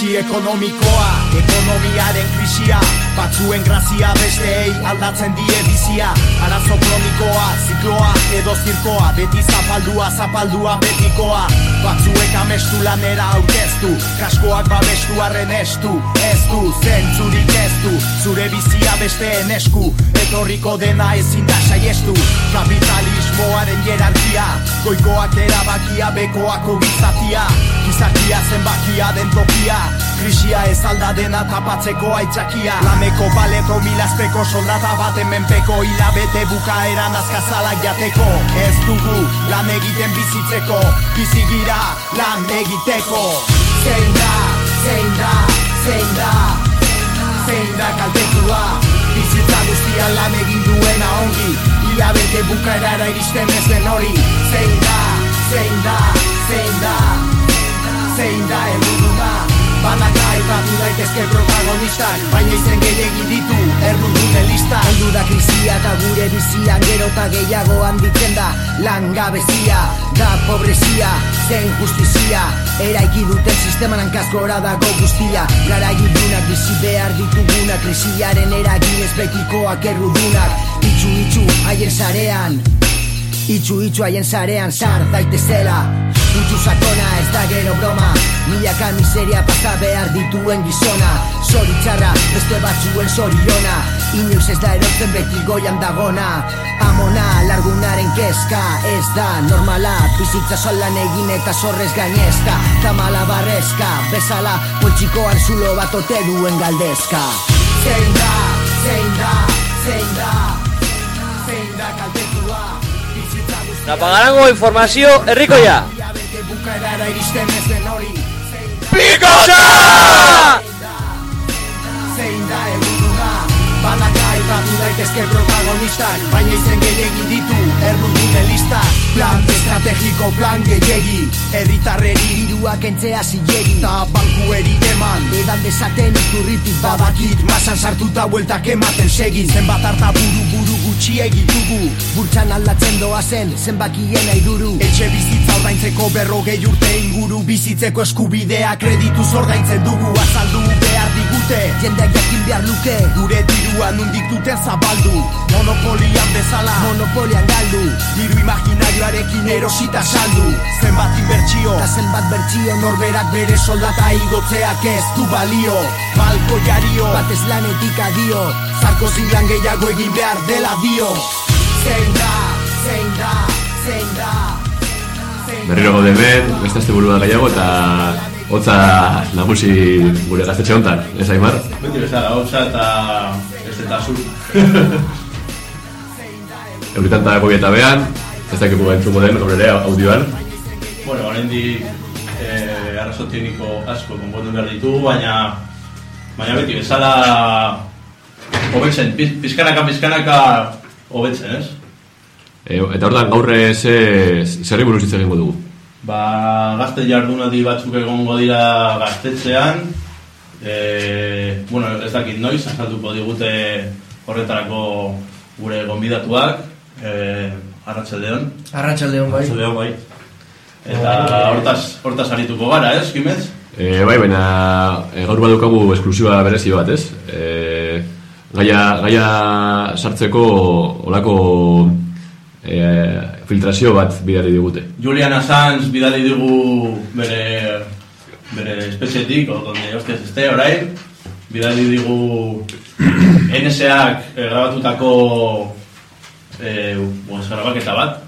Krisi ekonomikoa, ekonomiaren krisia Batzuen grazia besteei aldatzen die bizia. Arazo kronikoa, zikloa edo zirkoa Beti zapaldua, zapaldua betikoa. Batzuek amestu lanera aurkeztu Kaskoak babestu arren estu. Ez du, zentzurik ez du Zure bizia besteen esku Etorriko dena ezin da saiestu Kapitalismoaren jerarkia Goikoak erabakia, bekoako gizatia. Gizakia zenbakia den tokia Krisia ez alda dena tapatzeko aitzakia. Lameko baleto milazpeko soldata baten menpeko Hilabete bukaeran azkazalak jateko. Ez dugu lan egiten bizitzeko Bizigira lan egiteko. Zein da, zein da, zein da Zein da kaltetua Guztian lan egin duena ongi. Hilabete bukaerara iristen ez den hori. Zein da, zein da, zein da Zein da helburua Banaka aipatu daitezke protagonistak Baina izen gehiagin ditu errudune lista Heldu da krisia eta gure bizian Gero eta gehiago handitzen da Langabezia. Da pobrezia Zein justizia Eraiki duten sisteman hankazkora dago guztia. Gara judunak bizi behar dituguna Krisiaren eragin ez betikoak errudunak. Itxu itxu haien sarean. Itxu itxu haien sarean sar daitezela Utsu sakona ez da gero broma. Milaka miseria pasa behar dituen gizona. Zoritzarra beste batzuen zoriona. Inoiz ez da erotzen beti goian dagona. Amona largunaren kezka Ez da normala. Bizitza solan egin eta zorrez gainezka. Tamala barrezka Bezala poltsiko arzulo bat ote duen galdezka. Zein da, zein da, zein da Zein da kaltetua. Napagarango informazio herrikoia. Bukaerara iristen ez den hori. Pikosa! Zein da helburua Banaka aipatu daitezke protagonistak Baina izen gehiagin ditu errudune lista Plan estrategiko plan gehiagi Herritarreri dirua kentzea zilegi. Ta bankueri eman Edan desaten iturritik badakit Masan sartuta bueltak ematen segin. Zenbat harta buru buru gutxiegi dugu. Burtsan aldatzen doa zen zenbakien aiduru Etxe bizitza ordaintzeko berrogei urte inguru. Bizitzeko eskubidea kreditu ordaintzen dugu. Azaldu behar digute Jendeak jakin behar luke. Gure dirua nundik duten zabaldu. Monopolian bezala Monopolian galdu. Diru imaginarioarekin erosita saldu. Zenbat inbertsio Eta zenbat bertsio Norberak bere soldata igotzeak ez du balio. Malko jario Batez lanetik adio Zarko zilan gehiago egin behar dela dio Zein da, zein da, zein da. Berriro gaude hemen, beste azte burua gehiago eta hotza nagusi gure gaztetxe honetan, ez Aimar? Beti bezala, hotza eta ez eta zur. Euritan eta gobieta behan, ez dakipu gaitzuko den, gaur ere, audioan. bueno, oraindik eh, arrazo tekniko asko konpondu behar ditugu, baina baina beti bezala hobetzen, piz- pizkanaka pizkanaka hobetzen, ez? E, eta ordan gaur ze, zerri buruz hitz egingo dugu. Ba, gazte jardunaldi batzuk egongo dira gaztetzean, e, bueno, ez dakit noiz, azalduko digute horretarako gure gonbidatuak, e, arratsaldeon. Arratxaldeon bai. Arratsaldeon bai. Eta hortaz, hortaz arituko gara, ez, Kimez? E, bai, baina e, gaur badukagu esklusiba berezi bat, ez? E, gaia, gaia sartzeko olako e, filtrazio bat bidali digute. Julian Assange bidali digu bere, bere espezietik, donde hostias este, orain, bidali digu NSAak eh, grabatutako eh, grabaketa bat,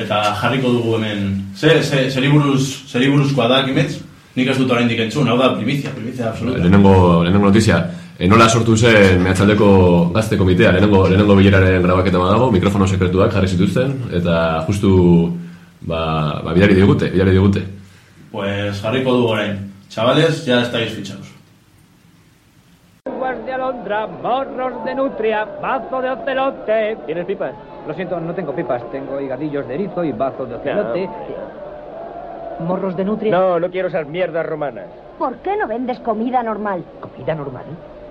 eta jarriko dugu hemen. Ze, ze, zeri buruz, buruzkoa da, Kimetz? Nik ez dut oraindik entzun, hau da, primizia, primizia absoluta. Lehenengo, lehenengo notizia, e, nola sortu zen mehatzaldeko gazte komitea, lehenengo, lehenengo bileraren grabaketa badago, mikrofono sekretuak jarri zituzten, eta justu ba, ba, bidali digute, bidali digute. Pues jarriko dugu orain. Chavales, ya estáis fichados. Lenguas de alondra, morros de nutria, bazo de ocelote. ¿Tienes pipas? Lo siento, no tengo pipas. Tengo higadillos de erizo y bazos de ocelote. ¿Morros de nutria? No, no quiero esas mierdas romanas. ¿Por qué no vendes comida normal? ¿Comida normal?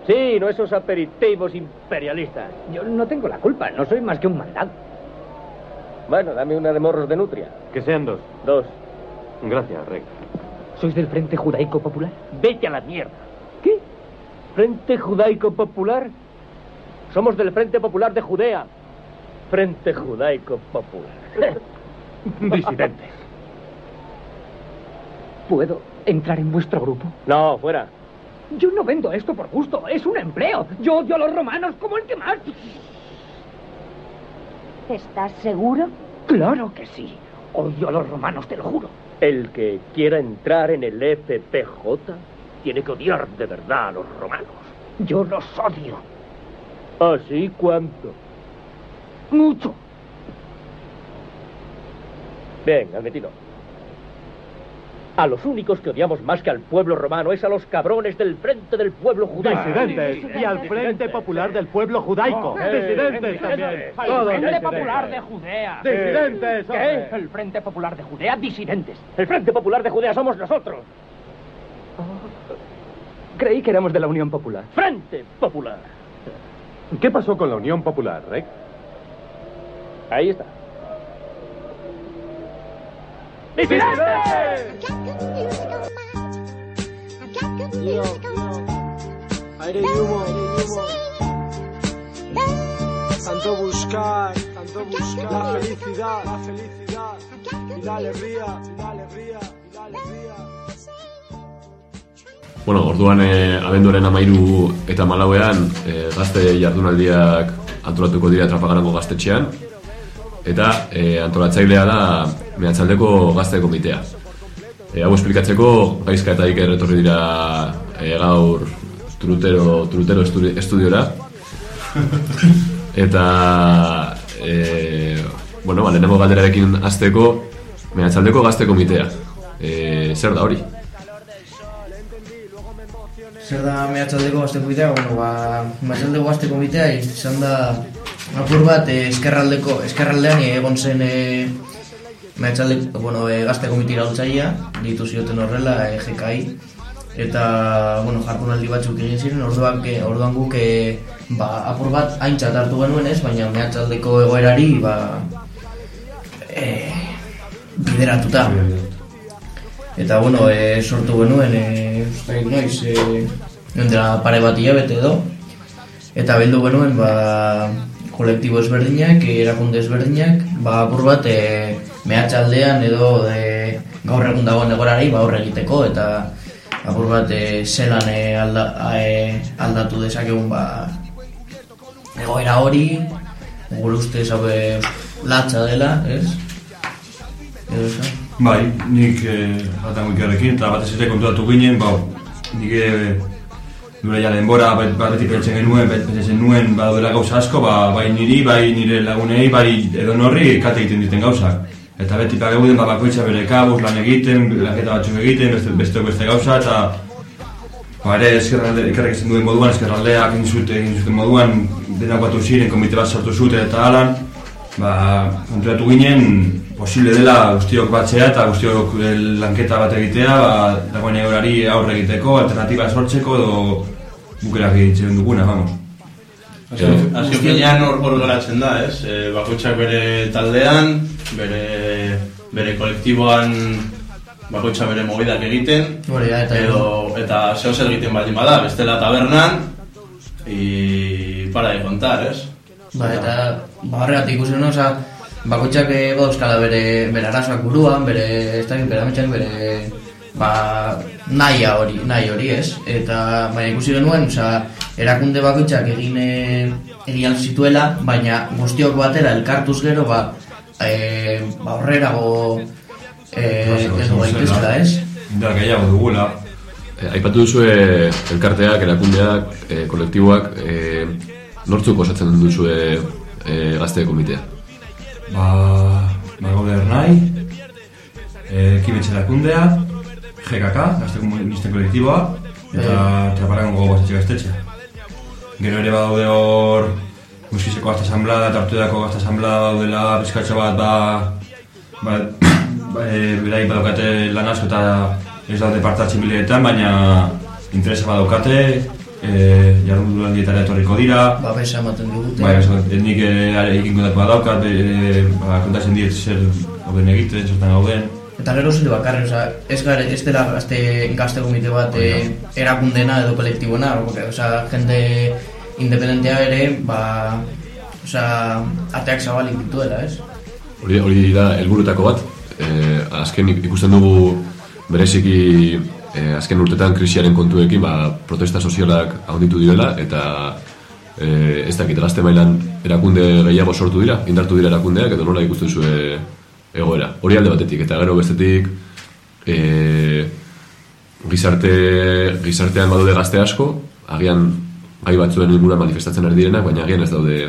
Sí, no esos aperitivos imperialistas. Yo no tengo la culpa, no soy más que un mandado. Bueno, dame una de morros de nutria. Que sean dos. Dos. Gracias, Rey. ¿Sois del Frente Judaico Popular? Vete a la mierda. ¿Qué? ¿Frente Judaico Popular? Somos del Frente Popular de Judea. Frente Judaico Popular. Disidentes. ¿Puedo entrar en vuestro grupo? No, fuera. Yo no vendo esto por gusto, es un empleo. Yo odio a los romanos como el que más. ¿Estás seguro? Claro que sí. Odio a los romanos, te lo juro. El que quiera entrar en el FPJ tiene que odiar de verdad a los romanos. Yo los odio. ¿Así cuánto? Mucho. Bien, admitido. A los únicos que odiamos más que al pueblo romano es a los cabrones del Frente del Pueblo Judaico. Disidentes y al Frente Popular del Pueblo Judaico. Disidentes también. disidentes. El Frente disidentes. Popular de Judea. Disidentes. hombre. El Frente Popular de Judea, disidentes. El Frente Popular de Judea somos nosotros. Creí que éramos de la Unión Popular. Frente Popular. ¿Qué pasó con la Unión Popular, Rec? Ahí está. Aire y humo, aire y humo. Tanto buscar, tanto buscar la felicidad, la felicidad y la alegría, y la alegría, y la alegría. Bueno, orduan e, abenduaren amairu eta malauean e, gazte jardunaldiak antolatuko dira trapagarango gaztetxean eta e, antolatzailea da mehatzaldeko gazte komitea. E, hau esplikatzeko gaizka eta iker etorri dira e, gaur trutero, trutero estudi- estudiora eta e, bueno, ba, lehenengo galderarekin hasteko mehatzaldeko gazte komitea. E, zer da hori? Zer da mehatzaldeko gazte komitea? Bueno, ba, mehatzaldeko gazte komitea izan da apur bat eh, eskerraldeko, eskerraldean eh, egon zen eh, mehatzaldeko, bueno, eh, gazte komitea irautzaia, ditu zioten horrela, eh, GKI, eta, bueno, jardunaldi batzuk egin ziren, orduan, orduan guk eh, ba, apur bat aintzat hartu genuen ez, baina mehatzaldeko egoerari, ba, eh, bideratuta. Eta bueno, e, sortu genuen, e, uste noiz, e, pare bat hilabete edo. Eta bildu genuen, ba, kolektibo ezberdinak, erakunde ezberdinak, ba, apur bat, e, mehatxaldean edo e, gaur egun dagoen egorari, ba, horre egiteko, eta apur bat, e, zelan e, alda, e, aldatu dezakegun, ba, egoera hori, gure ustez, hau, e, latza dela, ez? Edo esan. Bai, nik eh, batan ikerrekin, eta batez ere kontuatu ginen, ba, nik eh, dure ja denbora, bat, bat beti pentsen genuen, pentsen nuen, badaudela gauza asko, ba, bai niri, bai nire lagunei, bai edo norri, kate egiten diten gauzak. Eta beti paga guden, ba, bakoitza bere kabuz, lan egiten, laketa batzuk egiten, beste, beste, beste gauza, eta ba, ere eskerralde, ikerrek izan duen moduan, eskerraldeak egin zuten, egin zuten moduan, denak batu ziren, komite bat sortu zuten eta alan, ba, konturatu ginen, posible dela guztiok batzea eta guztiok eh, lanketa bat egitea, ba, dagoen egorari aurre egiteko, alternatiba sortzeko edo bukerak egiten duguna, vamos. Azken finean hor hor geratzen da, ez? E, bakoitzak bere taldean, bere, bere kolektiboan bakoitza bere mobidak egiten, Hori da, eta edo, eta zeo zer egiten baldin bada, bestela tabernan, y para de contar, ez? Ba, eta ba, horregatik ikusi nuen, oza, bakoitzak eh, badauzkala bere, bere arazoak buruan, bere, ez dakit, bere ametxak, bere, ba, nahi hori, nahi hori ez. Eta, baina ikusi genuen, oza, erakunde bakoitzak egin, eh, egin ahal zituela, baina guztiok batera elkartuz gero, ba, e, ba horrerago, e, edo gaituzela ez. Indar gehiago dugula. E, aipatu duzue elkarteak, erakundeak, e, kolektiboak, e, nortzuk osatzen duzue e, gazte komitea? Ba, ba gaude ernai, e, kibetxe erakundea, GKK, gazte komunisten kolektiboa, eta traparango gaztetxe gaztetxe. Gero ere badaude hor, muskizeko gazte asamblada, hartu gazte asamblada daudela, bizkatxo bat, ba, ba, ba e, berai badaukate lan asko eta ez daude partatzen bileetan, baina interesa badaukate, e, jardun durandietara etorriko dira, Babesa ematen digute. Bai, oso, nik eh, are egin kontatu badaukat, e, ba, kontatzen diet zer gauden egiten, zertan gauden. Eta gero zile bakarri, oza, ez, gare, ez dela gazte, gazte komite bat e, erakundena edo kolektibona, oza, jende independentea ere, ba, oza, ateak zabalik dituela, ez? Hori, hori da helburutako bat. Eh, azken ik- ikusten dugu bereziki eh, azken urtetan krisiaren kontuekin ba, protesta sozialak handitu direla eta eh, ez dakit gazte mailan erakunde gehiago sortu dira, indartu dira erakundeak edo nola ikusten zue egoera. Hori alde batetik eta gero bestetik eh, gizarte, gizartean badaude gazte asko, agian gai batzuen inguruan manifestatzen ari direnak, baina agian ez daude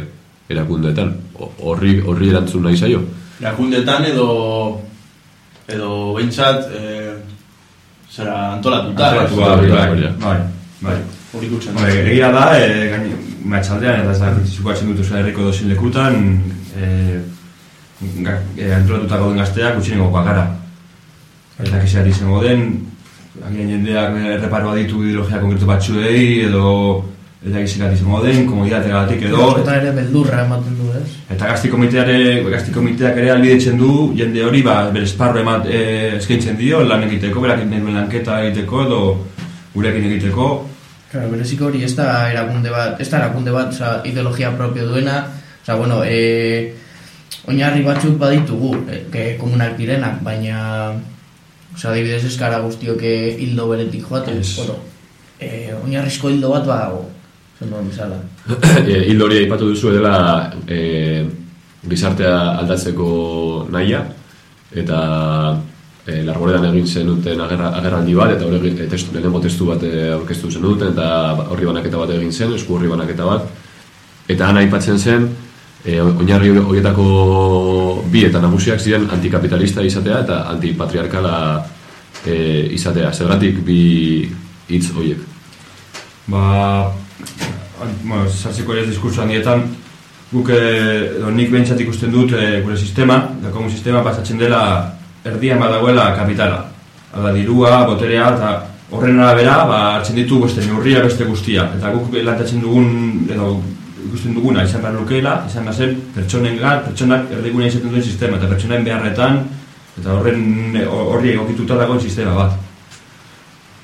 erakundeetan. Horri, horri erantzun nahi zaio. Erakundeetan edo edo behintzat eh, zera antolatuta. Antolatua, ez? bai, bai, bai, bai. Hori ikutzen. Bai, egia da, e, gaini, matxaldean, eta ez da, zukatzen dut Euskal Herriko dozin lekutan, e, e, antolatuta gauden gazteak utxinengokoak gara. Eta kiseari izango den, agian jendeak erreparoa ditu ideologia konkretu batzuei, edo eta gizikat izango den, komodidategatik edo, Eta ere beldurra ematen du, ez? Eta gazti komiteare, gazti komiteak ere albidetzen du jende hori ba, bere esparru emat e, eskaintzen dio lan egiteko, berak duen lanketa egiteko edo gurekin egiteko. Claro, bereziko hori ez da erakunde bat, ez da erakunde bat, oza, ideologia propio duena, oza, bueno, e, oinarri batzuk baditugu, e, komunak direnak, baina, oza, adibidez eskara guztiok eh, hildo beretik joaten, Ez. bueno, e, oinarrizko hildo bat badago, zen duen bezala. e, hildo hori aipatu duzu dela e, gizartea aldatzeko nahia eta e, largoredan egin zenuten agerra, agerraldi bat eta hori e, testu, lehenengo testu bat aurkeztu zenuten eta horri banaketa bat egin zen, esku horri banaketa bat eta han aipatzen zen e, oinarri horietako bi eta nagusiak ziren antikapitalista izatea eta antipatriarkala e, izatea, zergatik bi hitz horiek Ba, bueno, sartzeko ez diskurso handietan, guk, eh, edo nik behintzat ikusten dut eh, gure sistema, daukagun sistema pasatzen dela erdian badagoela kapitala. Hau da, dirua, boterea, eta horren arabera, ba, hartzen ditu beste neurria beste guztia. Eta guk lantatzen dugun, edo ikusten duguna, izan behar lukeela, izan behar zen pertsonen gar, pertsonak erdigunea izaten duen sistema, eta pertsonen beharretan, eta horren horri egokituta dagoen sistema bat.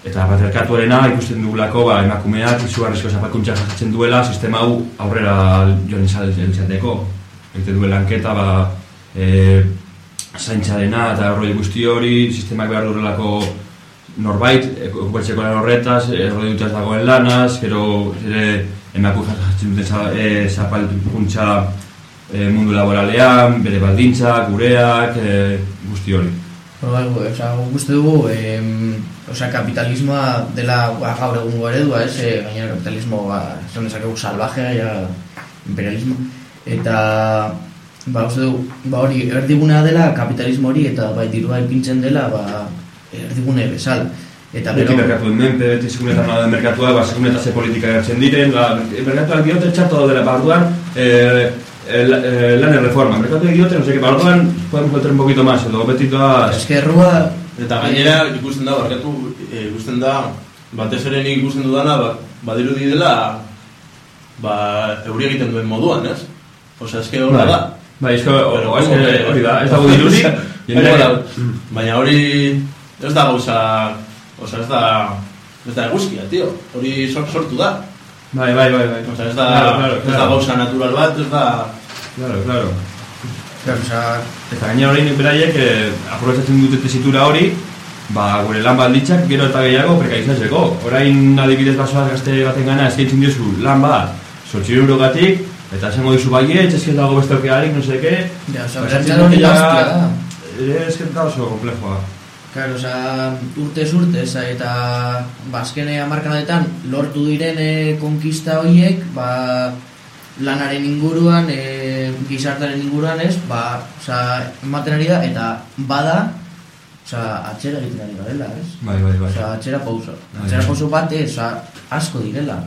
Eta patriarkatuarena ikusten dugulako ba, emakumeak izugarrizko zapakuntza jasotzen duela sistema hau aurrera joan izateko. Egiten duen lanketa ba, e, zaintzarena eta horroi guzti hori, sistemak behar duelako norbait, e, okupatzeko lan horretaz, erroi dagoen lanaz, gero ere emakume jasotzen duten za, e, zapalkuntza e, mundu laboralean, bere baldintzak, gureak, e, guzti hori. Bai, oza, uste dugu, em, oza, kapitalismoa dela ba, gaur egungo eredua, ez, e, gainera kapitalismo, ba, esan dezakegu salvajea, ja, imperialismo, eta, ba, uste dugu, ba, hori, erdigunea dela kapitalismo hori, eta bai, dirua ipintzen dela, ba, erdigune bezala. Eta gero, merkatuen menpe, beti segunetan da merkatua, ba, segunetan ze politika gertzen diren, ba, merkatuak diote txarto daudela, ba, orduan, eh, eh, la- eh, lan erreforma, merkatuak diote, no sé, que, ba, orduan, podemos meter un poquito más, edo beti da... eskerrua, Eta gainera ikusten da, barkatu, eh, ikusten da, batez ere nik ikusten dudana, ba, badirudi dela, ba, euri egiten duen moduan, ez? Osea, eske horra da. Bai, eske, o, eske, que- hori da, ez dago dirurik, Baina- Baina hori ez da gauza, osea, ez da, ez da eguzkia, tio. Hori sor- sortu da. Bai, bai, bai, bai. Osea, ez da, Claro, claro, ez da claro. gauza natural bat, ez da... Claro, claro. claro, oza, Eta gaina orain beraiek eh, aprobetsatzen dute tesitura hori, ba, gure lan balditzak gero eta gehiago prekarizatzeko. Orain adibidez basoaz gazte baten gana eskaintzen diozu lan bat, sortzi eurogatik, eta esango dizu baiet, esken dago beste aukearik, no seke... Ja, oza, berantzan esaten hori gaztia da. Ere esken da oso komplejoa. Claro, oza, urtez urtez eta ba, azkene hamarkadadetan lortu diren e, konkista horiek, ba, lanaren inguruan, e, gizartaren inguruan ez, ba, oza, ematen ari da, eta bada, oza, atxera egiten ari garela, ez? Bai, bai, bai. Oza, atxera pauso. Bai, Atxera bai. pauso bat, ez, oza, asko direla.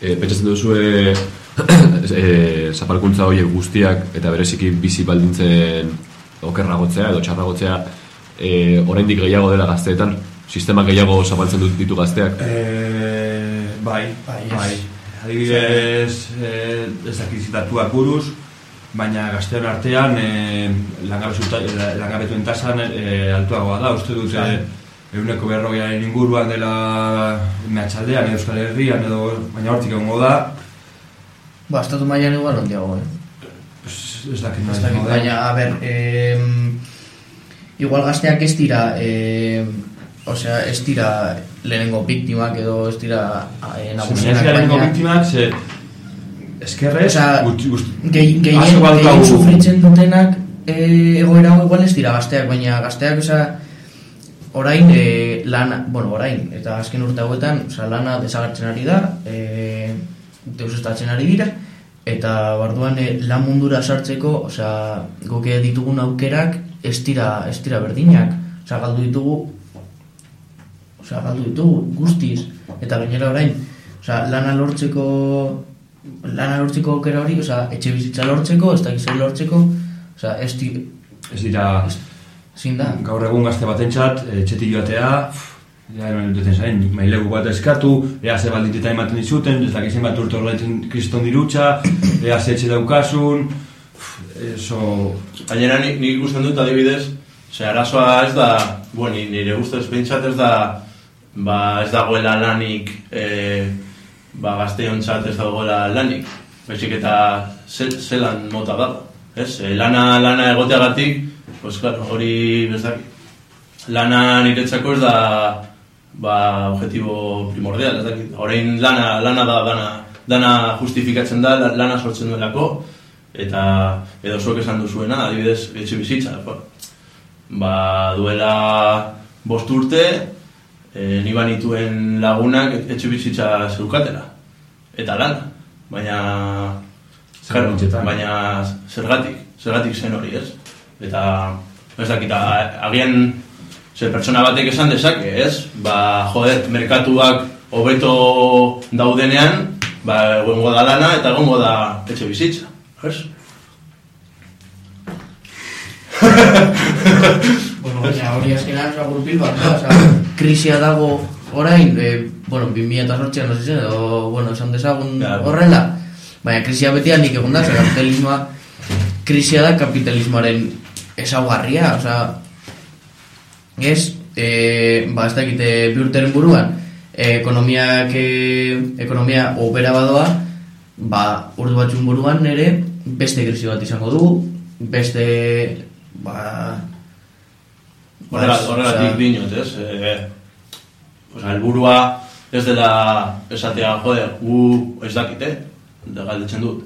e, pentsatzen duzu e, e, zapalkuntza horiek guztiak eta bereziki bizi baldintzen okerragotzea edo txarragotzea e, oraindik gehiago dela gazteetan sistema gehiago zapaltzen dut ditu gazteak Eh, bai, Bai, bai. ez. Adibidez, eh, ez dakizitatuak buruz, baina gazteon artean e, langabetuen tasan e, altuagoa da, uste dut e, eguneko berrogearen inguruan dela mehatxaldean, Euskal Herrian edo, baina hortik egongo da. Ba, estatu mailan igual ondiago, eh? Ez, ez dakit Ez dakit, baina, a ber, eh, igual gazteak ez dira, eh, osea, ez dira lehenengo biktimak edo ez dira eh, nagusienak, Zernezik lehenengo biktimak, ze... Eskerrez, Gehi- gehien badaukagu. sufritzen dutenak eh, egoera igual ez dira gazteak, baina gazteak osea, orain eh, lana, bueno, orain, eta azken urte hauetan, osea, lana desagertzen ari da, eh, deusestatzen ari dira, eta barduan eh, lan mundura sartzeko, osea, goke ditugun aukerak ez dira, ez dira berdinak, osea, galdu ditugu, osea, galdu ditugu guztiz, eta gainera orain, osea, lana lortzeko lana lortzeko aukera hori, osea, etxe bizitza lortzeko, ez dakiz zer lortzeko, osea, ez di, Ez dira... Zin da. Gaur egun gazte batentzat, etxetik joatea, ja, eran duten zain, mailegu bat eskatu, ea ze baldinteta ematen dizuten, ez dakizen bat urte horretzen kriston dirutxa, ea ze etxe daukasun, eso... Gainera nik, nik ikusten dut adibidez, ze arazoa ez da, bueno, ni- nire ustez pentsat ez da, ba ez dagoela lanik, e, ba gazteontzat ez dagoela lanik, baizik eta ze, zelan mota dago, ez? E, lana, lana egoteagatik, pues hori ez dakit. Lana niretzako ez da, ba, objetibo primordial, ez dakit. Orain lana, lana da, dana, dana justifikatzen da, la- lana sortzen duelako, eta edo zuek esan duzuena, adibidez, etxe bizitza. Ba, ba duela bost urte, e, ni banituen lagunak etxe bizitza zeukatela. Eta lan, baina... Zergatik. baina zergatik, zergatik zen hori, ez? Eta, ez dakit, agian Zer pertsona batek esan dezake, ez? Ba, joder, merkatuak hobeto daudenean, ba, egongo da lana eta egongo da etxe bizitza, ez? bueno, baina hori azkenan, oza, gurpil bat, oza, krisia dago orain, e, bueno, 2008an, no sé edo, bueno, esan dezagun horrela, baina krisia betian nik egon da, kapitalismoa, krisia da kapitalismoaren ezaugarria, oza, ez, e, ba, ez dakite bi urteren buruan, e, ekonomiak, e, ekonomia opera badoa, ba, urdu batzun buruan ere, beste krisi bat izango dugu, beste, ba, Ba, horregatik osea- dinot, ez? E, Osa, helburua ez dela esatea, joder, gu ez dakite, da galdetzen dut.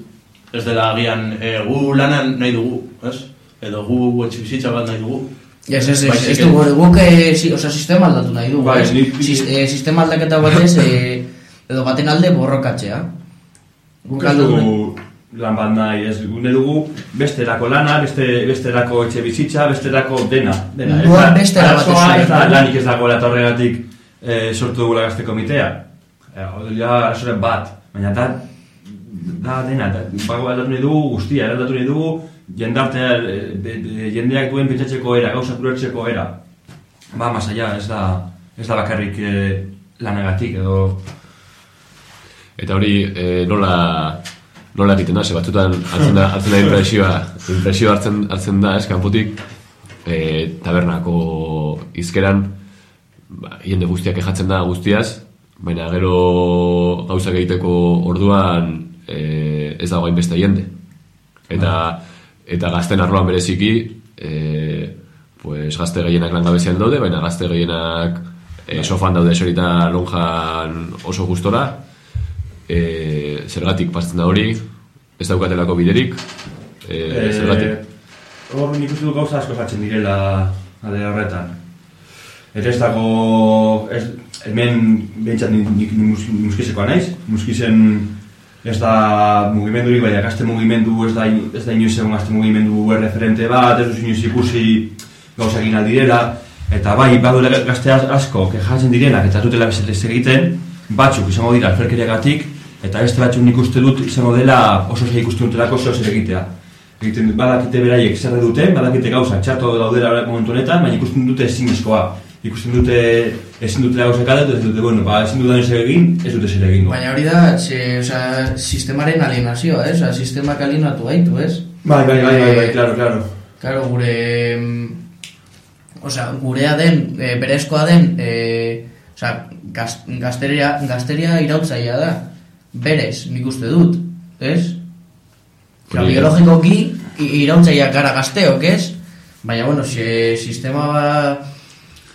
Ez dela agian, e, gu lanan nahi dugu, ez? Edo gu etxe bizitza bat nahi dugu. Ez, ez, ez, Baizik ez dugu, guk, eh, si, oza, sistema aldatu nahi dugu, Bai, ez? nik- eh, sistema aldaketa batez, eh, edo baten alde borrokatzea. Guk Ez dugu lan bat nahi, ez gune dugu besterako lana, beste, besterako etxe bizitza, besterako dena. dena. Ez bat arazoa ez ez da lanik ez dagoela eta horregatik eh, sortu dugula gazte komitea. Hori da arazoren bat, baina da, da dena, da, bago aldatu nahi dugu guztia, aldatu nahi dugu jendartea, eh, de- de- jendeak duen pentsatzeko era, gauzak ulertzeko era. Ba, más allá, ez da, ez da bakarrik eh, lanagatik edo Eta hori e, nola nola egiten da, ze batzutan hartzen da, hartzen da impresioa, impresioa hartzen, hartzen da, ez, kanpotik, e, tabernako izkeran, ba, jende guztiak ejatzen da guztiaz, baina gero gauzak egiteko orduan e, ez dago hainbeste jende. Eta, eta gazten arloan bereziki, e, pues, gazte gehienak langabezian daude, baina gazte gehienak e, sofan daude esorita lonjan oso gustora, e, zergatik pasatzen da hori, ez daukatelako biderik, e, zergatik. Hor nik uste gauza asko jatzen direla ale horretan. Eta ez dago, ez, hemen behintzat nik, nik mus, muskizekoa naiz, muskizen ez da mugimendurik, baina gazte mugimendu ez da, ez da inoiz egon gazte mugimendu erreferente bat, ez duz inoiz ikusi gauzak egin direla, eta bai, badule gazte az- asko kejatzen direnak eta dutela bezala egiten, batzuk izango dira alferkeriagatik, eta beste batzuk nik uste dut izango dela oso zer ikusten dutelako zeo zer egitea. Egiten badakite beraiek zer duten, badakite gauza txarto daudela momentu honetan, baina ikusten dute ezinezkoa. Ikusten dute ezin dutela gauzak aldatu, ez dute, bueno, ba, ezin dudan zer egin, ez dute zer egingo. Baina hori da, ze, oza, sistemaren alienazioa, ez? Oza, sistemak alienatu gaitu, ez? Bai, bai, bai, bai, bai, Eh, claro, claro. Claro, gure... mm, Osea, gurea den, e, berezkoa den, e, osea, gaz, gazteria, gazteria irautzaia da. Berez, nik uste dut, ez? Osea, Hori- biologikoki irautzaia gara gazteok, ez? Baina, bueno, si, sistema ba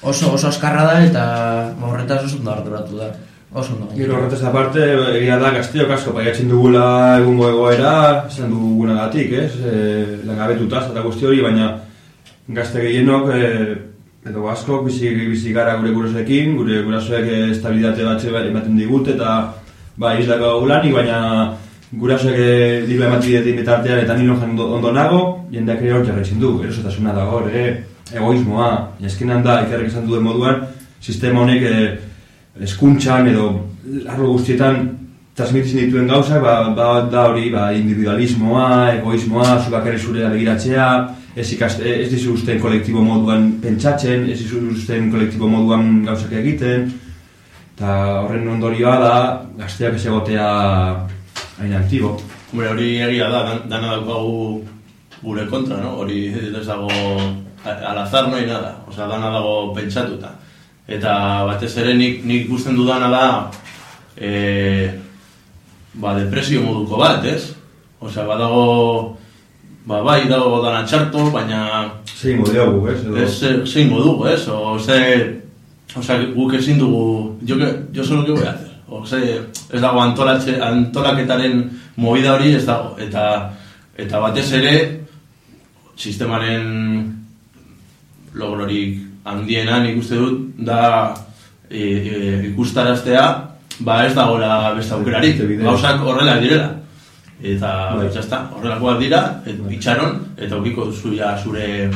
oso, oso askarra da eta ba, horretaz oso ondo arduratu da. Oso ondo. Gero horretaz aparte, egia da, gazteok asko paiatzen dugula egungo egoera, esan dugunagatik, ez? E, langabetuta, zata guzti hori, baina gazte gehienok, e, edo askok bizi, bizi gara gure gurasoekin, gure gurasoek e, estabilitate bat ematen digute, eta ba, izlako lanik, baina gurasoek e, diru ematen bitartean eta nire ondo, ondo nago, jendeak ere hor jarraitzen du, erosotasuna dago, ere, egoismoa, eskenan da, ikerrek esan duen moduan, sistema honek e, eskuntzan edo arlo guztietan transmititzen dituen gauzak, ba, ba, da hori ba, individualismoa, egoismoa, zu bakarrik zure begiratzea, ez, ikaste, ez dizu usten kolektibo moduan pentsatzen, ez dizu usten kolektibo moduan gauzak egiten, eta horren ondorioa da, gazteak ez egotea hain aktibo. Hombre, hori egia da, dan, dana daukagu gure kontra, no? Hori ez dago al azar no hay nada, osea, dana dago pentsatuta. Eta batez ere nik, nik ikusten dudana da e, ba, depresio moduko bat, ez? Osea, badago ba, bai, dago dana txarto, baina Zein diogu, ez? Eh, zein modu, ez? O, ze, osea, guk ezin dugu, jo, que, jo solo que voy a hacer. O, ze, ez dago antolatxe, antolaketaren movida hori ez dago. Eta, eta batez ere, sistemaren logrorik handiena nik uste dut da e, e, ikustaraztea ba ez dagoela beste aukerarik, gauzak horrela direla. Eta, Bai. bai. horrelakoak dira, et, itxaron, eta ukiko duzu ja zure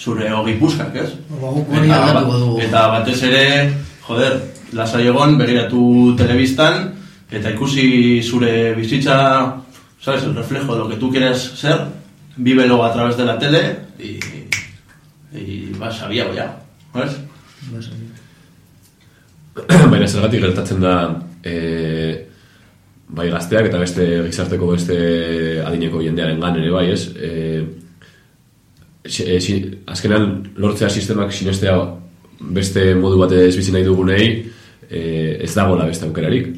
zure hogi puskak, ez? Ba, aldatuko dugu. eta batez ere, joder, lasai egon, begiratu telebistan, eta ikusi zure bizitza, sabes, el reflejo de lo que tú quieres ser, vívelo a través de la tele, y, y vas a via ya, ¿sabes? Baina zergatik gertatzen da e, bai gazteak eta beste gizarteko beste adineko jendearen gan ere bai, ez? E, si, e, si, azkenan lortzea sistemak sinestea beste modu batez bizi nahi dugunei e, ez dagoela beste aukerarik.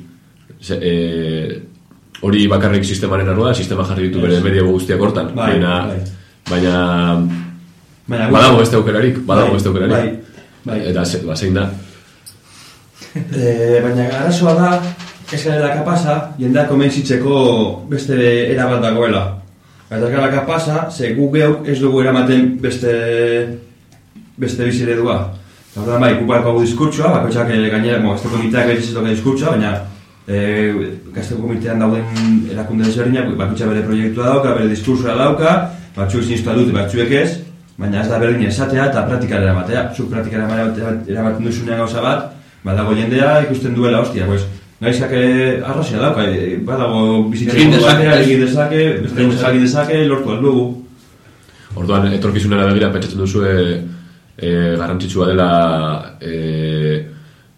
Ze, e, hori bakarrik sistemaren arroa, sistema jarri ditu bere Ez. medio guztiak hortan, Bai, baina, bai. Baina, badago beste aukerarik, badago Bai, beste aukerarik. bai, bai. Eta ze, ba, zein da, E, baina arazoa da, ez garela kapasa, jendeak komentzitzeko beste era bat dagoela. Eta ez gara kapasa, ze gu geuk ez dugu eramaten beste, beste bizi eredua. Eta orduan bai, gupako dugu diskurtsoa, bakoitzak eh, gainera, mo, gazte komiteak ez izutoka diskurtsoa, baina e, gazte komitean dauden erakunde desberdinak, bakoitza bere proiektua dauka, bere diskursoa dauka, batzuk sinistua dute, batzuek ez, baina ez da berdin esatea eta praktikara eramatea. Zuk praktikara eramaten duzunean gauza bat, badago jendea ikusten duela, ostia, pues, Gaizak arrazia dauka, eh, badago bizitzeko Egin dezake, egin dezake, beste egin dezake, lortu aldugu. Orduan, etorkizunera begira pentsatzen duzu e, e, garrantzitsua dela e,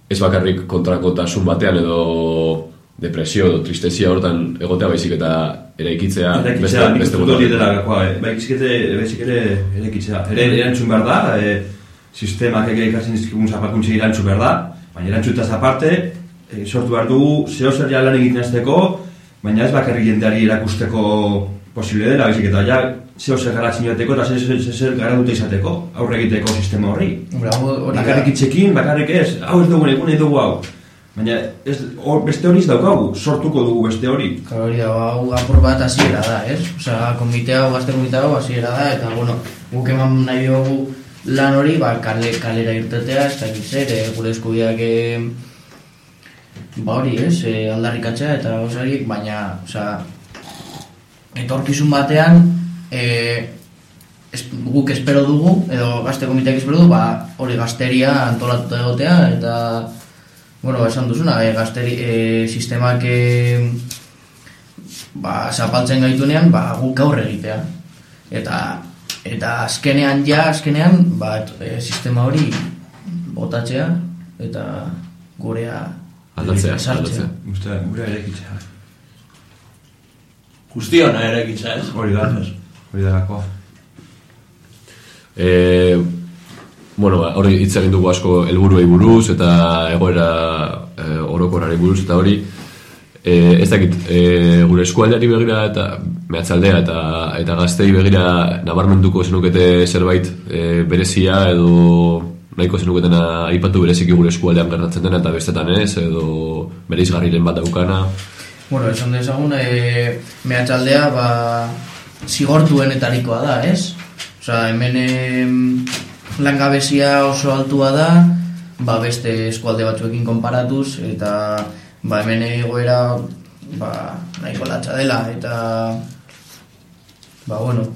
ez bakarrik kontrakotasun batean edo depresio edo tristezia hortan egotea baizik eta eraikitzea dut hori batean. dela gakoa, baizik ere, baizik ere eraikitzea. Ere erantzun behar da, eh, sistemak ege ikatzen dizkigun zapakuntzi erantzun behar da, baina erantzutaz aparte, eh, sortu behar dugu zeo zer ja lan egiten azteko, baina ez bakarrik jendeari erakusteko posible dela, baizik eta ja zeo zer garatzen joateko eta zer, zer, zer gara dute izateko, aurre egiteko sistema horri. Hori. Bakarrik itxekin, bakarrik ez, hau ez dugu egun dugu hau. Baina ez, hor, beste hori daukagu, sortuko dugu beste hori. Claro, hori da, hau apur bat hasiera da, ez? Osea, komitea gazte komitea hau hasiera da, eta, bueno, guk eman nahi dugu lan hori, ba, kale, kalera irtetea, ez dakit zer, eh, gure eskubiak, eh, ba hori, ez, eh, aldarrikatzea, eta osariek, baina, osea, etorkizun batean, eh, es, guk espero dugu, edo gazte komiteak espero du, ba, hori gazteria antolatuta egotea, eta, bueno, ba, esan duzuna, e, gazteri, e, sistemak e, ba, zapaltzen gaitunean, ba, guk aurre egitea. Eta, eta azkenean ja, azkenean, ba, et- e, sistema hori botatzea, eta gurea Aldatzea, aldatzea. Uste, gure eraikitzea. Guztiona ere egitza, ez? Hori da. hori da gakoa. E, bueno, ba, hori hitz egin dugu asko helburuei buruz eta egoera e, orokorrari buruz eta hori e, ez dakit, e, gure eskualdeari begira eta mehatzaldea eta eta gaztei begira nabarmenduko zenukete zerbait e, berezia edo nahiko zenuketena aipatu bereziki gure eskualdean gertatzen dena eta bestetan ez edo bereizgarriren bat daukana Bueno, esan dezagun, e, mehatxaldea, ba, zigortuenetarikoa da, ez? Osa, hemen em, langabezia oso altua da, ba, beste eskualde batzuekin konparatuz, eta ba, hemen egoera ba, nahiko latxa dela, eta ba, bueno,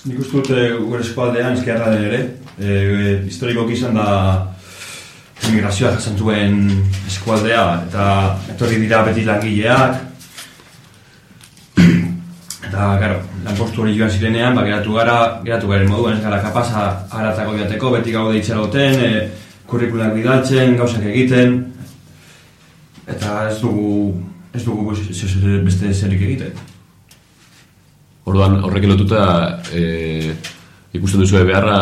Nik uste dut gure eskualdean ezkerra den ere, e, historikoki izan da emigrazioa jasan zuen eskualdea, eta etorri dira beti langileak, eta, gero, lanpostu hori joan zirenean, ba, geratu gara, geratu garen moduan, ez gara kapasa haratako joateko, beti gaude itxaroten, e, kurrikulak bidaltzen, gauzak egiten, eta ez dugu, ez dugu beste zerik egiten. Orduan, horrekin lotuta e, ikusten duzu beharra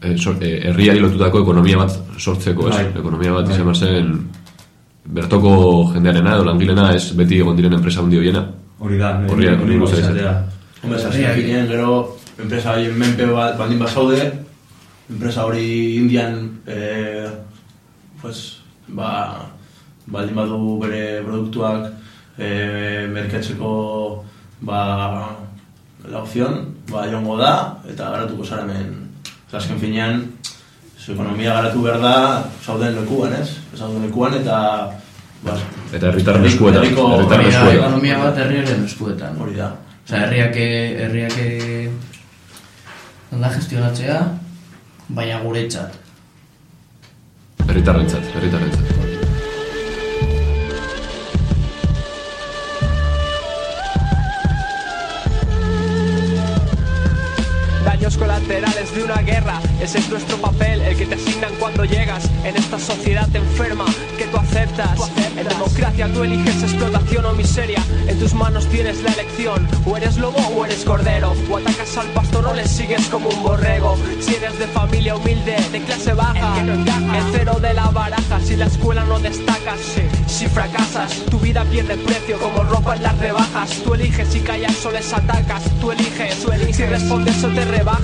e, e, herriari lotutako ekonomia bat sortzeko, ez? Bai. Ekonomia bat Bai. izan zen bertoko jendearena edo langilena ez beti egon diren enpresa handi hoiena. Hori da, hori ari zen. izatea. Hombre, zazien finean, gero, enpresa horien menpe bat, baldin bazaude, enpresa hori indian, eh, pues, ba, baldin badu bere produktuak eh, merkatzeko, ba, la opción, ba, jongo da, eta garatuko zara hemen. Eta azken finean, ekonomia garatu behar da, zauden lekuan, ez? Zauden lekuan, eta, ba, Eta herritarren eskuetan, herriko- herritarren eskuetan. ekonomia bat herriaren eskuetan. Hori da. Osa, herriak, herriak da gestionatzea, baina guretzat. Herritarrentzat, herritarrentzat. Daños colaterales de una guerra, ese es nuestro papel, el que te asignan cuando llegas en esta sociedad enferma que tú aceptas. En democracia tú eliges explotación o miseria, en tus manos tienes la elección, o eres lobo o eres cordero, o atacas al pastor o le sigues como un borrego. Si eres de familia humilde, de clase baja, el cero de la baraja, si la escuela no destacas, si fracasas, tu vida pierde precio como ropa en las rebajas. Tú eliges si callas o les atacas, tú eliges, si respondes o te rebajas.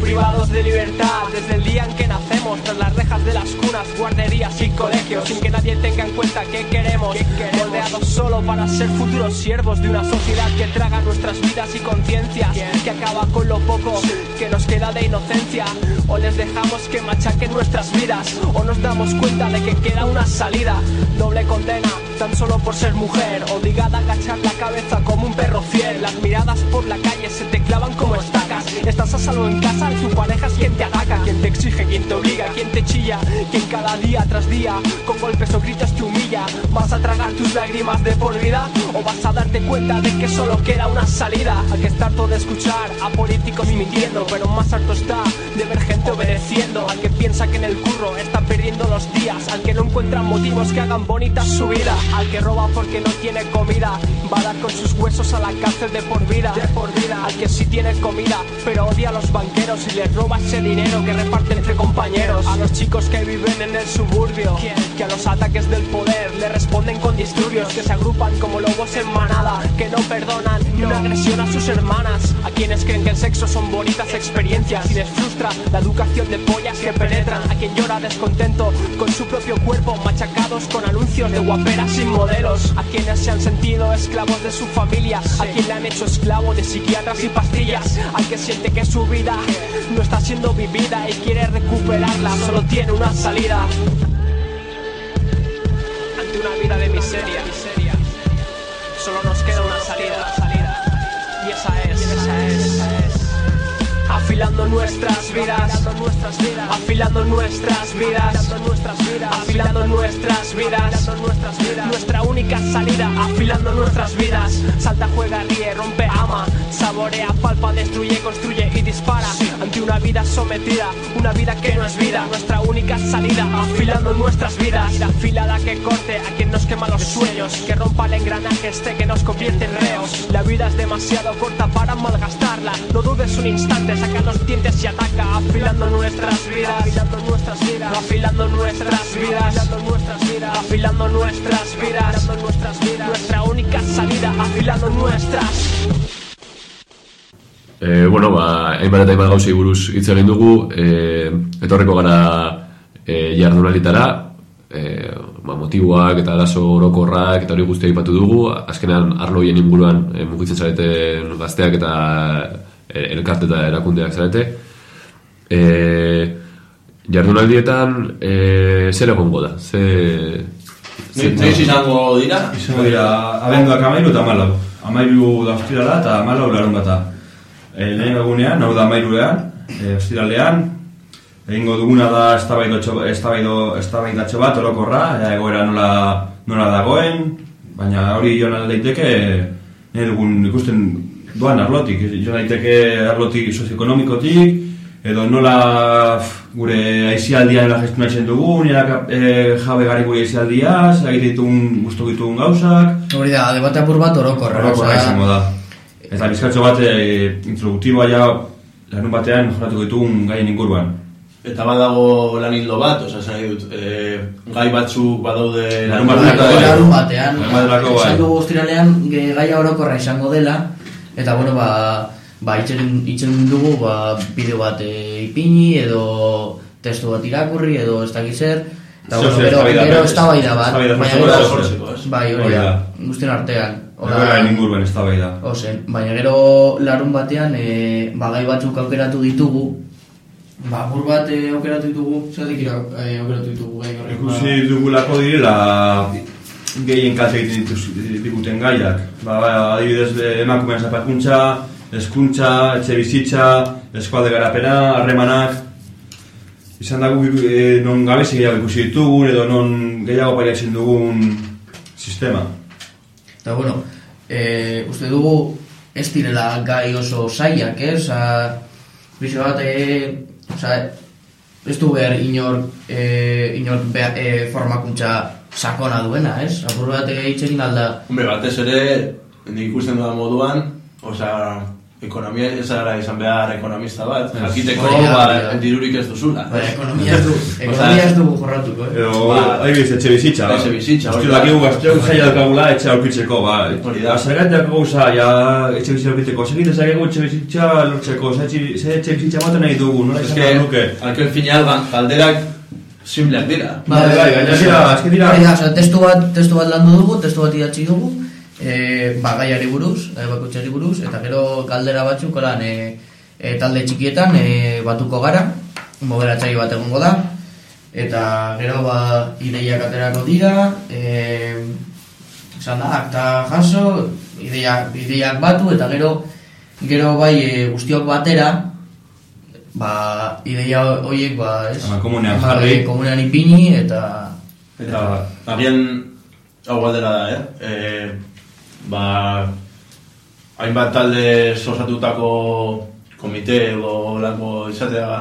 Privados de libertad. Desde el día en que nacemos, tras las rejas de las cunas, guarderías y colegios, sin que nadie tenga en cuenta qué queremos, moldeados solo para ser futuros siervos de una sociedad que traga nuestras vidas y conciencias, que acaba con lo poco que nos queda de inocencia, o les dejamos que machaquen nuestras vidas, o nos damos cuenta de que queda una salida, doble condena, tan solo por ser mujer, obligada a agachar la cabeza como un perro fiel, las miradas por la calle se te clavan como estacas, estás a salvo en casa, tu pareja es quien te ataca, quien te exige, quien te obliga, quien te chilla, quien cada día tras día con golpes o gritos te humilla, vas a tragar tus lágrimas de por vida o vas a darte cuenta de que solo queda una salida, hay que estar todo de escuchar a políticos mintiendo, pero más harto está de ver gente obedeciendo, al que piensa que en el curro está perdiendo los días, al que no encuentra motivos que hagan bonita su vida, al que roba porque no tiene comida, va a dar con sus huesos a la cárcel de por vida, de por vida, al que sí tiene comida, pero odia a los banqueros y les roba ese dinero que reparte entre compañeros, a los chicos que viven en el suburbio, que a los ataques del poder le responden con disturbios, que se agrupan como lobos en manada, que no perdonan ni una agresión a sus hermanas, a quienes creen que el sexo son bonitas experiencias y les frustra la educación de pollas que penetran, a quien llora descontento con su propio cuerpo, machacados con anuncios de guaperas sin modelos, a quienes se han sentido esclavos de su familia, a quien le han hecho esclavo de psiquiatras y pastillas, al que siente que su vida no está siendo vivida y quiere recuperarla, solo tiene una salida. Ante una vida de miseria, solo nos queda una salida. Y esa es, esa es, afilando nuestras vidas, afilando nuestras vidas, afilando nuestras vidas, nuestra única salida, afilando nuestras vidas. Salta, juega, ríe, rompe, ama, saborea, palpa, destruye, construye y dispara. Ante una vida sometida, una vida que no es vida, nuestra única salida, afilando nuestras vidas, la afilada que corte a quien nos quema los sueños, que rompa el engranaje este que nos convierte en reos. La vida es demasiado corta para malgastarla, no dudes un instante, saca los dientes y ataca, afilando nuestras vidas, afilando nuestras vidas, afilando nuestras vidas, afilando nuestras vidas, afilando nuestras vidas, afilando nuestras vidas, nuestra única salida, afilando nuestras. E, bueno, ba, hainbat eta hainbat gauzei buruz hitz egin dugu, e, etorreko gara e, jardunalitara, e, ba, motiboak eta arazo orokorrak eta hori guztia aipatu dugu, azkenean arlo horien inguruan e, mugitzen zareten gazteak eta elkarte eta erakundeak zarete. E, jardunaldietan e, zer egongo da? Ze, Noiz izango dira? Izango dira, abenduak amairu eta amalau. Amairu da ostirala eta amalau larun bata. E, lehen egunean, hau da amairuean, e, ostiralean, egingo duguna da eztabaidatxo bat orokorra, ea egoera nola, nola dagoen, baina hori joan daiteke, nahi dugun ikusten doan arlotik, joan daiteke arlotik sozioekonomikotik, edo nola gure aizialdia nola gestionatzen dugun, nera e, jabe gari gure aizialdia, zer egite ditugun gustu ditugun gauzak, Hori da, debate apur bat orokorra. Orokorra osea, izango da. Eta bizkatxo bat e, introduktiboa ja larun batean joratuko ditugun gaien inguruan. Eta badago lan hildo bat, oza, esan dut, e, gai batzuk badaude Larun Larun baterako bai. larun batean, Larun baterako bai. esan dugu ostiralean eta bueno, ba, ba itxen, itxen dugu ba, bideo bat e, ipini, edo testu bat irakurri, edo ez dakiz zer, eta Zer, bueno, zer, gero, gero ez? eztabaida bat, Eztabaida baina gero, da ez? bai, hori da, da. guztien artean. Egoeraren inguruan eztabaida. Ozen, baina gero larun batean e, bagai batzuk aukeratu ditugu, ba, bur bat e, aukeratu ditugu, zeratik ira, e, aukeratu ditugu gai horrek. Ikusi dugulako direla gehien kalte egiten dituz, diguten gaiak. Ba, ba, adibidez emakumeen zapakuntza, hezkuntza, etxe bizitza, eskualde garapena, harremanak. Izan dago e, non gabezi gehiago ikusi ditugun edo non gehiago pairatzen dugun sistema. Eta bueno, e, uste dugu ez direla gai oso zailak, ez? Osa, bizo bat, e, osa, ez du behar inor, e, inor behar, e, formakuntza sakona duena, ez? Apur bat e, itxekin alda. Hombre, batez ere, nik ikusten dudan moduan, osea, ekonomia ez gara izan behar ekonomista bat, Ez. jakiteko da, ba, da. dirurik ez duzula. Baina ekonomia ez du, ekonomia ez du jorratuko, eh? Edo, Ba, adibidez, etxe bizitza. etxe bizitza, hori da. dakigu gazteok zaila daukagula etxe aurkitzeko, ba. Hori da. Ba, Zergatik gauza, ja, etxe bizitza aurkitzeko. Segit ezakegu etxe bizitza lortzeko, ze etxe- bizitza bat nahi dugu, nola izan behar nuke. alken final, ba, galderak simpleak dira. Bai, bai, gaina dira, testu bat, testu bat landu dugu, testu bat idatzi dugu, e, ba, gaiari buruz, e, bakoitzari buruz, eta gero galdera batzuk lan e, e, talde txikietan e, batuko gara, moderatzaile bat egongo da, eta gero ba, ideiak aterako dira, e, esan da, akta jaso, ideiak, ideiak batu, eta gero gero bai e, guztiok batera, ba, ideia horiek ba, ez? Ama, komunean jarri. komunean ipini, eta Eta, agian, hau galdera da, eh? E, ba, hainbat talde osatutako komite edo lako izatea,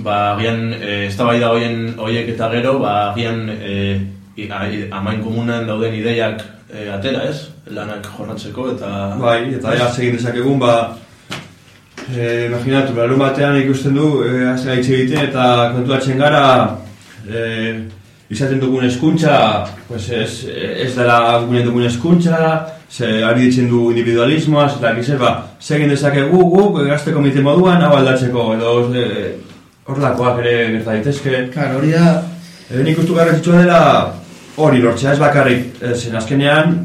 ba, agian, e, eztabaida hoien hoiek eta gero, ba, agian, e, amain komunan dauden ideiak e, atera, ez? Lanak jorratzeko eta... Bai, eta ja, segin dezakegun, ba, e, imaginatu, larun batean ikusten du, e, azte gaitxe egiten, eta kontuatzen gara, e, izaten dugun eskuntza, pues ez, ez dela gune dugun eskuntza, ze ari ditzen du individualismoa, eta gizer, ba, segin dezakegu guk, gazte komite moduan, hau aldatzeko, edo e, horrelakoak ere gerta daitezke. Claro, hori da... E, nik ustu garrantzitsua dela hori lortzea, ez bakarrik, zen azkenean,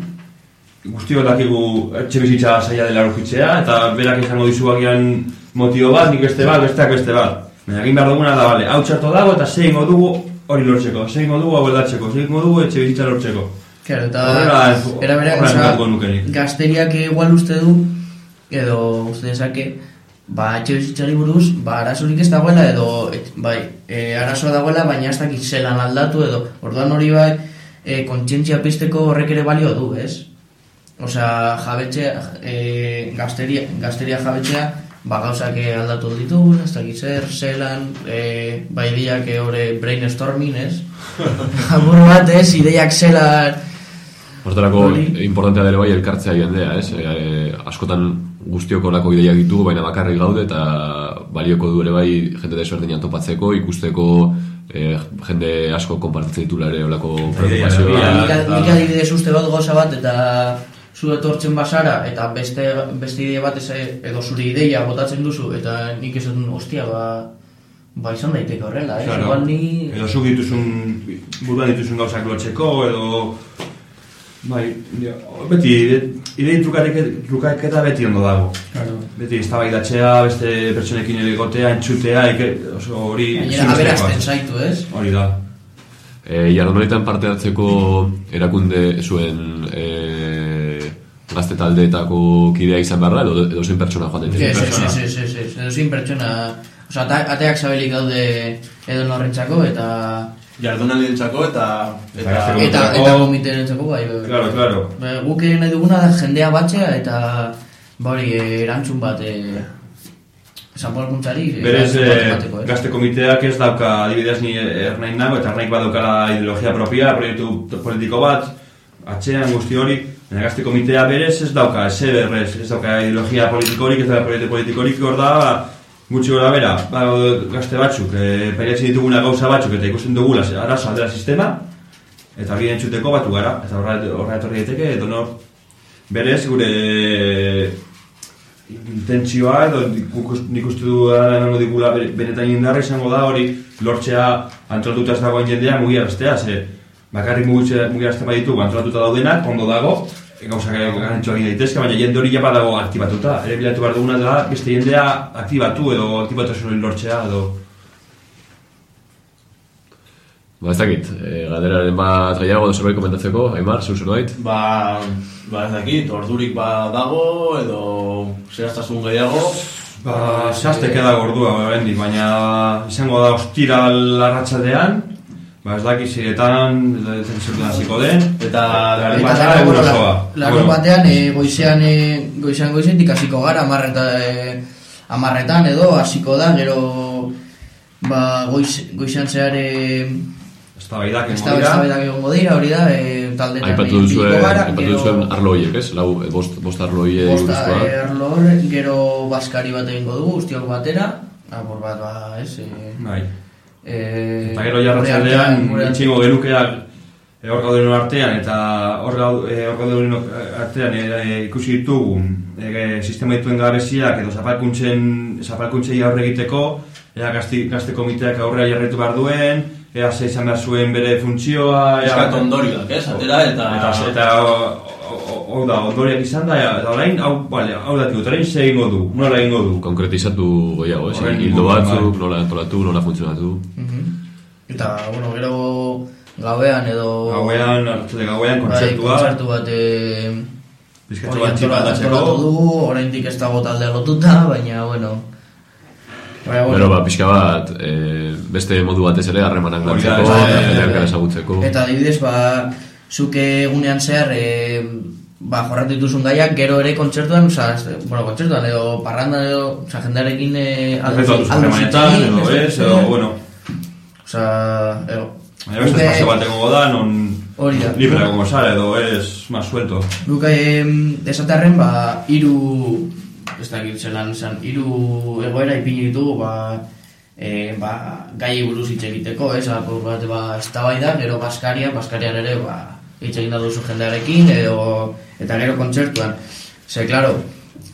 guztiok dakigu etxe bizitza zaila dela aurkitzea, eta berak izango dizu agian motio bat, nik beste bat, besteak beste bat. Baina egin behar duguna da, bale, hau txarto dago eta zein dugu hori lortzeko, zein dugu hau aldatzeko, zein dugu etxe bizitza lortzeko. Claro, eta Horrela, era emango nuke nik. gazteriak igual uste du, edo uste dezake, ba, etxe bizitzari buruz, ba, arazorik ez dagoela, edo, et, bai, e, arazoa dagoela, baina ez dakit zelan aldatu, edo, orduan hori bai, e, kontzientzia pizteko horrek ere balio du, ez? Osea, jabetxea, e, gazteria, gazteria jabetxea, ba, gauzak eh, aldatu ditugu, ez dakit zer, zelan, e, ba, ideiak eh, hori brainstorming, ez? Amur bat, ez, ideiak zelan, Hortarako importantea dere bai elkartzea jendea, ez? E, e, askotan guztiok olako ideiak ditugu, baina bakarrik gaude eta balioko du ere bai jende desberdinak topatzeko, ikusteko e, jende asko konpartitzen ditula ere olako preocupazioa. Nik, adibidez uste bat gauza bat eta zu etortzen basara eta beste, beste ideia bat ez, edo zure ideia botatzen duzu eta nik esaten ostia ba, ba izan daiteke horrela, eh? Claro. Igual ni... Edo zuk dituzun, buruan dituzun gauzak lotzeko, edo... Bai, ja, beti, idei trukaketa, trukaketa beti ondo dago. Claro. Beti, eztabaidatzea, beste pertsonekin egotea, entzutea, ike, oso hori... Gainera, aberasten zaitu, ez? Hori da. E, jardonoretan parte hartzeko erakunde zuen e, gazte taldeetako kidea izan beharra, edo, edo zein pertsona joan Sí, daiteke? sí, sí, sí, sí, sí, edo zein pertsona... Osa, ata- ateak zabelik daude edo norrentzako eta... Jardunaldientzako eta... Eta, Eta, eta gomiterentzako bai, bai. Claro, claro. Ba, Guk nahi duguna da jendea batzea eta ba hori eh, erantzun bat eh, zapalkuntzari eh, Berez, eh, ez? gazte komiteak ez dauka adibidez ni ernain nago, eta ernaik badaukala ideologia propia, proiektu politiko bat, atxean guzti hori, baina gazte komitea berez ez dauka, ez berrez, ez dauka ideologia politikorik, ez dauka proiektu politikorik, hor da, ba, gutxi gora bera, ba, gazte batzuk, e, pairatzen dituguna gauza batzuk, eta ikusten dugula arazo aldera sistema, eta hori entzuteko batu gara, eta horra, horra etorri daiteke, edo nor, berez, gure intentsioa edo nik uste du emango digula be- benetan indarra izango da hori lortzea antolatuta ez dagoen jendea mugiaraztea, ze bakarrik mugitze- mugiarazten baditu antolatuta daudenak, ondo dago, gauzak garantxoak egin daitezke, baina jende hori japa dago aktibatuta. Ere bilatu behar duguna da beste jendea aktibatu edo aktibatu hori lortzea edo Ba, ez dakit, e, galderaren bat gehiago edo zerbait komentatzeko, Aimar, zu zerbait? Ba, ba ez dakit, ordurik ba dago, edo zehaztasun gehiago. Ba, zehazteke da gordua oraindik, baina izango da ostiral arratsaldean, ba ez dakit ziretan, ez dakit hasiko den, eta larun batean egun bueno, osoa. la- larun batean, e, goizean, e, goizean goizetik hasiko gara, amarreta, e, amarretan edo hasiko da, gero ba, goiz, goizean zehar e, eztabaidak ez egongo dira. egongo dira, hori da, e, taldetan Aipatu e, duzuen, ibiliko gara, aipatu gero- duzuen arlo horiek, ez? Lau, eh, bost, bost arlo horiek Bosta eh, arlo gero baskari bat egingo dugu, guztiok batera, apur bat, ba, ez, e, Bai. E, Eta gero artean- itxingo genukeak e, hor gauden artean eta hor e, hor gauden artean e, e, ikusi ditugun e, sistema dituen gabeziak edo zapalkuntzen zapalkuntzei aurre egiteko ea gazte, gazte komiteak aurrea jarretu behar duen ea ze izan behar zuen bere funtzioa ea, Pixkat ondorioak, ez, atera, eta- eta, eta o- hau da, ondoriak izan da, eta orain, hau, vale, hau da, orain ze egingo du, nola egingo du. Konkretizatu gehiago, ez? Hildo batzuk, bai. nola antolatu, nola funtzionatu. Mhm. Eta, bueno, gero gauean edo... Gauean, hartzule gauean, Bai, kontzertua. kontzertu bat, e, Bizkatxo hori bat antola- txipa antolatu dugu, oraindik ez dago taldea lotuta, baina, bueno... Baina, Bueno, ba, pixka bat, e, beste modu batez ere harremanak lantzeko, ere ezagutzeko. Eta adibidez, ba, zuke egunean zehar, e, ba, jorratu dituzun gaiak, gero ere kontzertuan, oza, ez- bueno, kontzertuan edo parrandan edo, oza, jendearekin e, Afektu duz harremanetan, edo ez, edo, bueno. Oza, ego. Baina beste espazio bat egongo da, non Hori da. libre egongo zara, edo es más suelto. Guk em, esatearren, ba, hiru ez dakit zelan esan, hiru egoera ipini ditugu, ba, e, ba, gai buruz hitz egiteko, ez, apur bat, ba, eztabaida, gero Baskaria, Baskarian ere, ba, hitz egin da duzu jendearekin, edo, eta gero kontzertuan. Ze, klaro,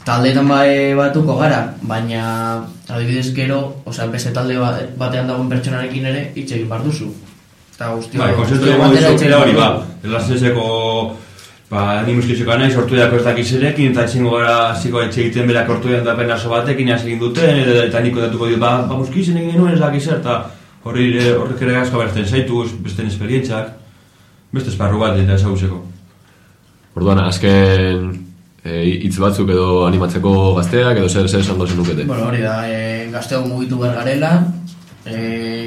taldeetan ba, e, batuko gara, baina adibidez gero, osea, beste talde ba- batean dagoen pertsonarekin ere hitz egin bar duzu. Eta guztio, Bai, egin era hori, ba. dugu. Elaseseko, ba, ni muskizioka nahi, sortu dako ez dakiz erekin, eta etxingo gara, ziko etxe egiten berak ortu da penaso batekin, hasi egin duten, eta, niko datuko dio, ba, ba muskizen egin genuen ez dakiz eta horri, horrek ere gazko bertzen zaitu, beste esperientzak, beste esparru bat eta ezaguseko. Orduan, azken e, hitz batzuk edo animatzeko gazteak, edo zer zer esango zenukete. Bueno, hori da, e, gazteo mugitu behar garela, e,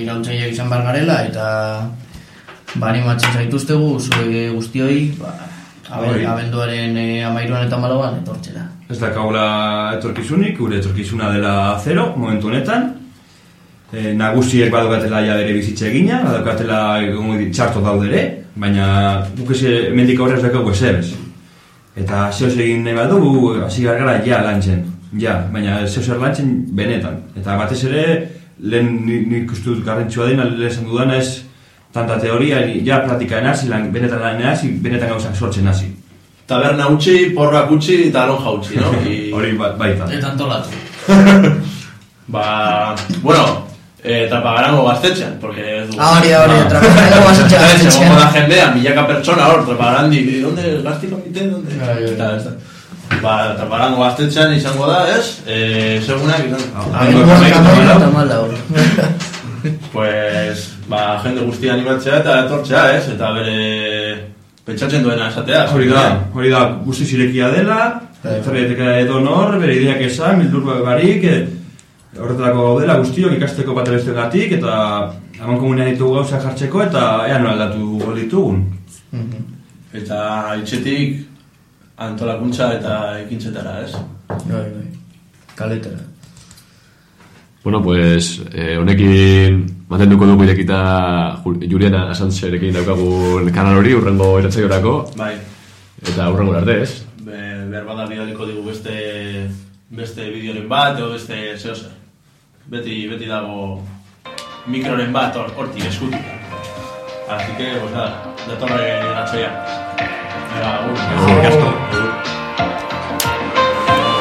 irauntzaileak izan behar garela, eta ba, animatzen zaituztegu, zuek guztioi, ba, Abe- Abenduaren e, amairuan eta malauan etortzera. Ez dakagula etorkizunik, gure etorkizuna dela zero, momentu honetan. E, nagusiek badukatela ja bere bizitza egina, badukatela egongo dit txarto daudere, baina guk ez mendik aurrez dakago esebez. Eta zehoz egin nahi badugu, hasi gara ja lantzen. Ja, baina zehoz er lantzen benetan. Eta batez ere, lehen ni- nik uste dut garrantzua dena, lehen esan dudana ez, tanta teoria, ja praktikaen hasi, lan, benetan lan hasi, benetan gauzak sortzen hasi. Taberna utzi, porrak utzi eta lonja utzi, no? I... Hori ba- baita. Eta antolatu. Ba, bueno, eh, trapagarango gaztetxean, porque... ez du- Ah, hori da, hori da, Trapagarango gaztetxean. Entonces, egongo da jendea, milaka pertsona hor, trapagarandi, ¿y dónde, gazti komite, dónde? Eta, ez da. Ba, trapagarango gaztetxean izango da, ez? Eh, segunak eta malau. Pues, ba, jende guztia animatzea eta etortzea, ez? Eta bere pentsatzen duena esatea. Hori da, hori da, guzti zirekia dela, zerreteka edo nor, bere ideak esan, bildur barik, e, horretarako gaudela guztiok ikasteko bat beste gatik, eta haman komunean ditugu gauza jartzeko, eta ea nola aldatu ditugun. Eta itxetik antolakuntza eta ekintzetara, ez? Bai, bai. Kaletara. Bueno, pues, eh, honekin mantenduko dugu irekita Ju- Juliana Asantzerekin daukagun kanal hori urrengo iratzaiorako. Bai. Eta urrengo arte, ez? Be, behar bada bidaliko digu beste bideoren bat, edo beste zehozer. Beti, beti dago mikroren bat hor- hortik eskutik. Así que, pues nada, datorre gatzoia. Venga, agur.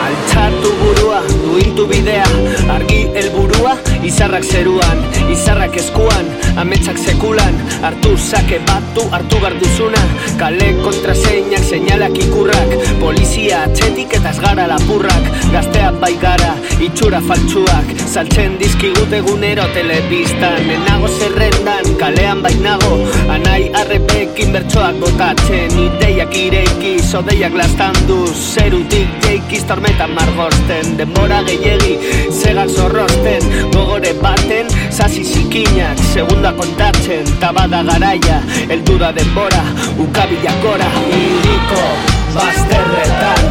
Altxatu burua, duintu bidea Argi helburua, izarrak zeruan Izarrak eskuan, ametsak sekulan Artu sake batu, hartu behar duzuna. Kale kontraseinak, seinalak ikurrak Polizia atxetik eta ez gara lapurrak. Gazteak bai gara, itxura faltsuak Saltzen dizkigut egunero telebistan. Enago zerrendan, kalean bainago Anai arrepekin bertsoak botatzen Ideiak ireiki, zodeiak lastandu Zerutik jeikiz tormetan margosten Denbora gehiegi, segak zorrosten Gogore baten, sasi zikinak Segunda kontatzen, tabada garaia Eldu da denbora, ukabilak gora. Iriko, bazterretan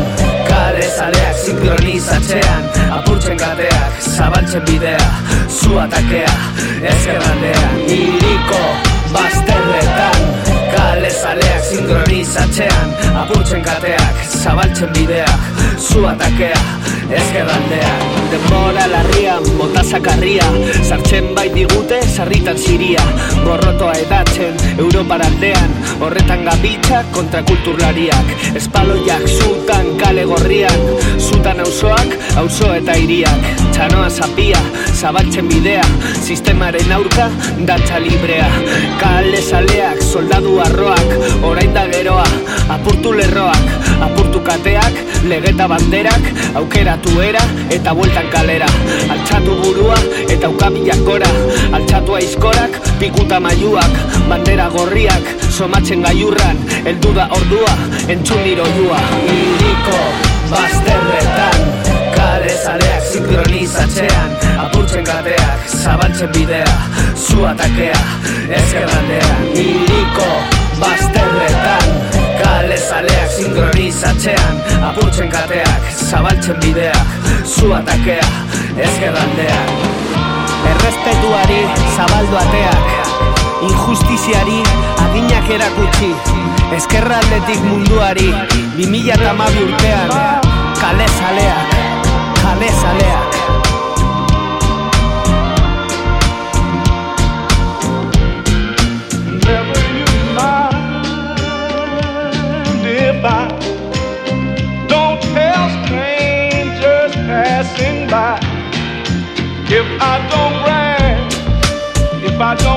Kale zaleak sinkronizatzean Apurtzen gateak, zabaltzen bidea Zu atakea, ezkerraldean Iriko, bazterretan Kale zaleak sinkronizatzean Apurtzen gateak, zabaltzen bidea Zu atakea, ezkerraldean Denbora larria, bota sakarria Sartzen bai digute, sarritan ziria. Gorrotoa edatzen, Europaraldean Horretan gabiltza kontrakulturlariak Espaloiak zutan kale gorrian Zutan auzoak, auzo eta hiriak Txanoa zapia, zabaltzen bidea Sistemaren aurka, dantza librea. Kale saleak, soldadu arroak Orain da geroa, apurtu lerroak Apurtu kateak, legeta banderak Aukeratu era eta bueltan kalera. Altxatu burua eta ukabilak gora Altxatu aizkorak, pikuta maiuak Bandera gorriak, somatzen gaiurran Eldu da ordua, entzun niroiua Iriko, bazterretan Kale zaleak sinkronizatzean Apurtzen gateak, zabaltzen bidea Zu atakea, ezkerraldean Iriko, bazterretan Kale zaleak sinkronizatzean Apurtzen kateak, zabaltzen bideak Zu atakea, ezkerraldean Errespetuari zabaldu ateak Injustiziari aginak erakutsi Ezkerraldetik munduari 2008 urtean Kale zaleak, Never you mind if I don't tell strangers passing by. If I don't brag, if I don't